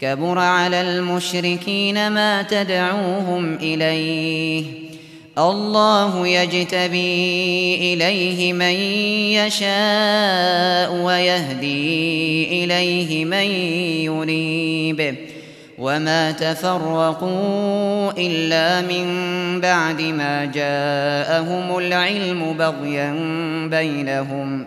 كبر على المشركين ما تدعوهم إليه. الله يجتبي إليه من يشاء ويهدي إليه من يريب وما تفرقوا إلا من بعد ما جاءهم العلم بغيا بينهم.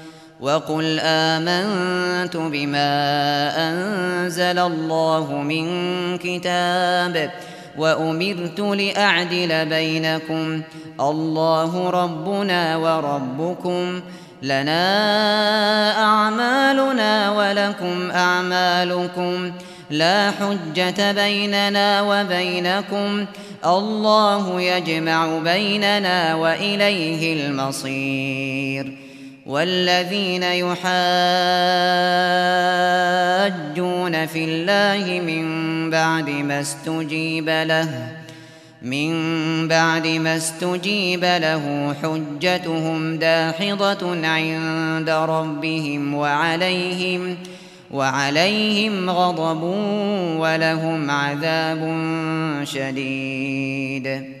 وَقُلْ آمَنْتُ بِمَا أَنزَلَ اللَّهُ مِنْ كِتَابٍ وَأُمِرْتُ لِأَعْدِلَ بَيْنَكُمْ اللَّهُ رَبُّنَا وَرَبُّكُمْ لَنَا أَعْمَالُنَا وَلَكُمْ أَعْمَالُكُمْ لا حجة بيننا وبينكم الله يجمع بيننا وإليه المصير والذين يحاجون في الله من بعد ما استجيب له من بعد ما استجيب له حجتهم داحضة عند ربهم وعليهم وعليهم غضب ولهم عذاب شديد.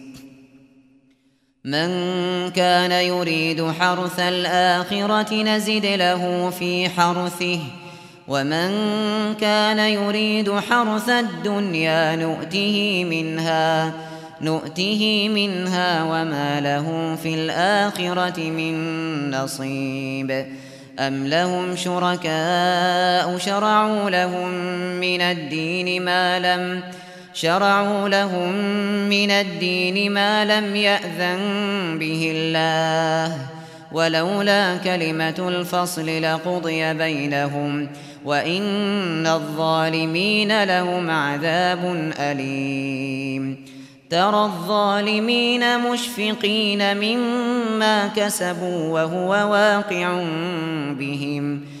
من كان يريد حرث الآخرة نزد له في حرثه ومن كان يريد حرث الدنيا نؤته منها نؤته منها وما له في الآخرة من نصيب. أم لهم شركاء شرعوا لهم من الدين ما لم يكن شرعوا لهم من الدين ما لم يأذن به الله. ولولا كلمة الفصل لقضي بينهم. وإن الظالمين لهم عذاب أليم. ترى الظالمين مشفقين مما كسبوا وهو واقع بهم. وَهُوَ